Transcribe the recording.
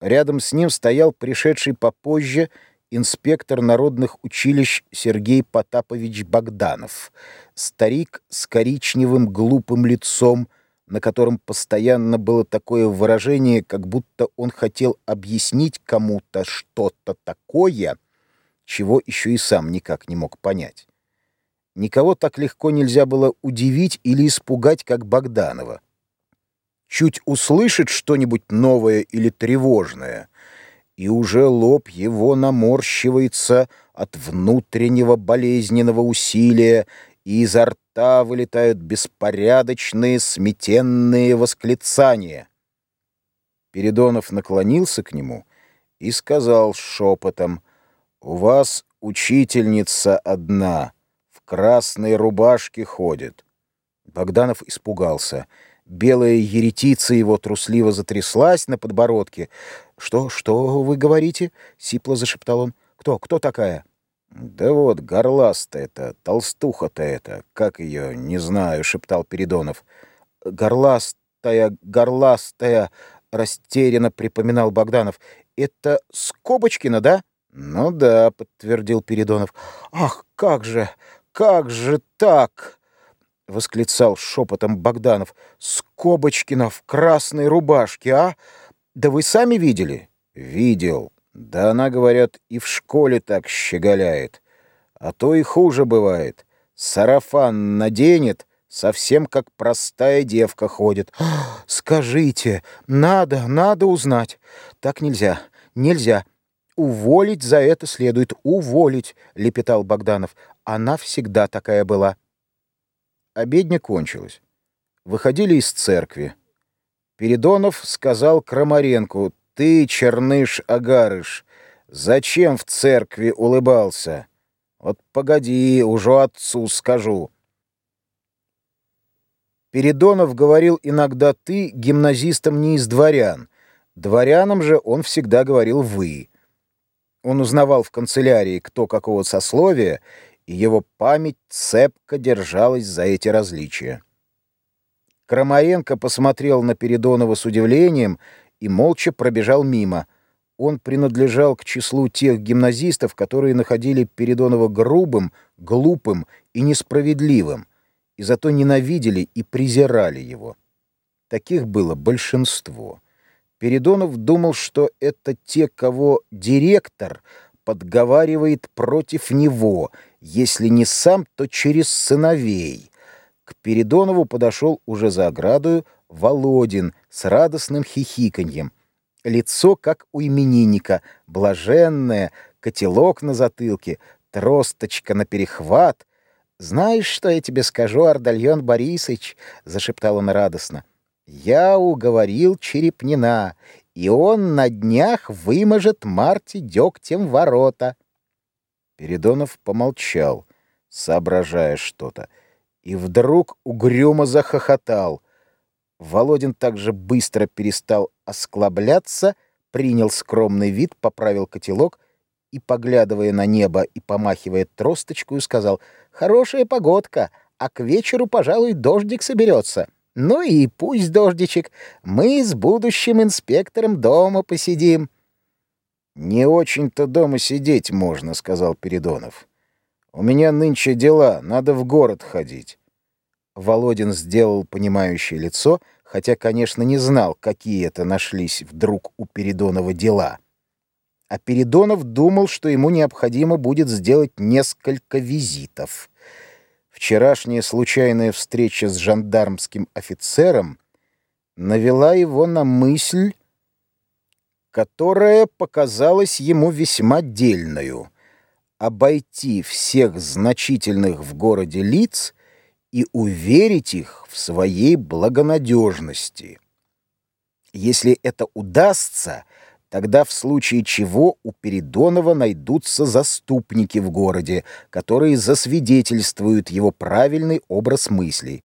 Рядом с ним стоял пришедший попозже инспектор народных училищ Сергей Потапович Богданов, старик с коричневым глупым лицом, на котором постоянно было такое выражение, как будто он хотел объяснить кому-то что-то такое, чего еще и сам никак не мог понять. Никого так легко нельзя было удивить или испугать, как Богданова. Чуть услышит что-нибудь новое или тревожное, и уже лоб его наморщивается от внутреннего болезненного усилия, и изо рта вылетают беспорядочные сметенные восклицания. Передонов наклонился к нему и сказал шепотом, «У вас учительница одна, в красной рубашке ходит». Богданов испугался. Белая еретица его трусливо затряслась на подбородке. «Что, что вы говорите?» — сипло зашептал он. «Кто, кто такая?» «Да вот, горластая-то, толстуха-то это, как ее, не знаю», — шептал Передонов. «Горластая, горластая», — растерянно припоминал Богданов. «Это Скобочкина, да?» «Ну да», — подтвердил Передонов. «Ах, как же, как же так?» — восклицал шепотом Богданов. «Скобочкина в красной рубашке, а? Да вы сами видели?» «Видел», да она, говорят, и в школе так щеголяет. А то и хуже бывает. Сарафан наденет, совсем как простая девка ходит. Скажите, надо, надо узнать. Так нельзя, нельзя. Уволить за это следует, уволить, лепетал Богданов. Она всегда такая была. Обедня кончилась. Выходили из церкви. Передонов сказал Крамаренку, ты, Черныш-Агарыш, зачем в церкви улыбался? Вот погоди, уже отцу скажу. Передонов говорил иногда «ты» гимназистам не из дворян. Дворянам же он всегда говорил «вы». Он узнавал в канцелярии, кто какого сословия, и его память цепко держалась за эти различия. Крамаренко посмотрел на Передонова с удивлением и молча пробежал мимо. Он принадлежал к числу тех гимназистов, которые находили Передонова грубым, глупым и несправедливым, и зато ненавидели и презирали его. Таких было большинство. Передонов думал, что это те, кого директор подговаривает против него, если не сам, то через сыновей. К Передонову подошел уже за оградою Володин с радостным хихиканьем. Лицо, как у именинника, блаженное, котелок на затылке, тросточка на перехват. «Знаешь, что я тебе скажу, Ардальон Борисович?» — зашептал он радостно. «Я уговорил Черепнина, и он на днях выможет Марте дегтем ворота». Передонов помолчал, соображая что-то, и вдруг угрюмо захохотал. Володин также быстро перестал осклабляться, принял скромный вид, поправил котелок и, поглядывая на небо и помахивая тросточку, сказал «Хорошая погодка, а к вечеру, пожалуй, дождик соберется. Ну и пусть дождичек, мы с будущим инспектором дома посидим». «Не очень-то дома сидеть можно», — сказал Передонов. «У меня нынче дела, надо в город ходить». Володин сделал понимающее лицо, хотя, конечно, не знал, какие это нашлись вдруг у Передонова дела. А Передонов думал, что ему необходимо будет сделать несколько визитов. Вчерашняя случайная встреча с жандармским офицером навела его на мысль, которая показалась ему весьма дельною — обойти всех значительных в городе лиц — и уверить их в своей благонадежности. Если это удастся, тогда в случае чего у Передонова найдутся заступники в городе, которые засвидетельствуют его правильный образ мыслей.